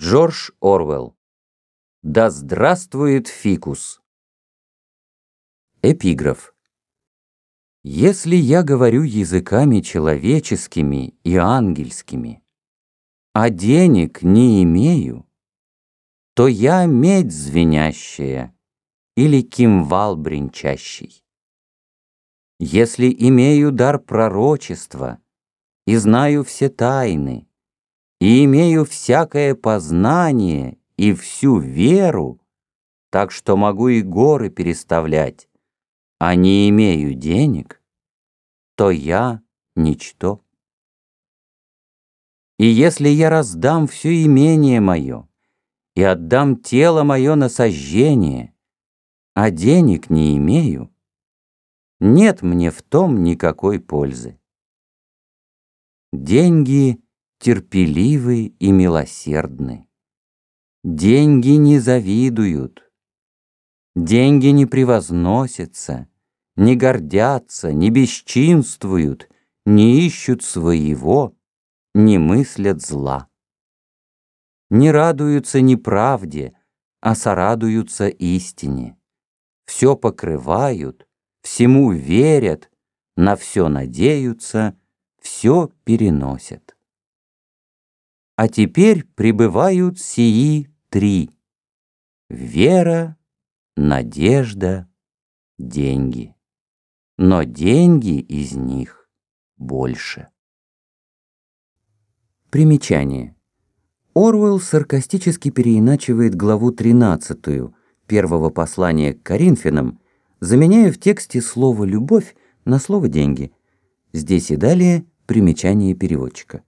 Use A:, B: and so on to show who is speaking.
A: Джордж Орвелл. Да здравствует фикус! Эпиграф. Если я говорю языками человеческими и ангельскими, а денег не имею, то я медь звенящая или кимвал бренчащий. Если имею дар пророчества и знаю все тайны, и имею всякое познание и всю веру, так что могу и горы переставлять, а не имею денег, то я ничто. И если я раздам все имение мое и отдам тело мое на сожжение, а денег не имею, нет мне в том никакой пользы. Деньги — терпеливы и милосердны. Деньги не завидуют, деньги не превозносятся, не гордятся, не бесчинствуют, не ищут своего, не мыслят зла. Не радуются неправде, а сорадуются истине. Все покрывают, всему верят, на все надеются, все переносят. А теперь пребывают сии три. Вера, надежда, деньги. Но деньги из них больше. Примечание. Орвелл саркастически переиначивает главу 13 первого послания к Коринфянам, заменяя в тексте слово «любовь» на слово «деньги». Здесь и далее примечание переводчика.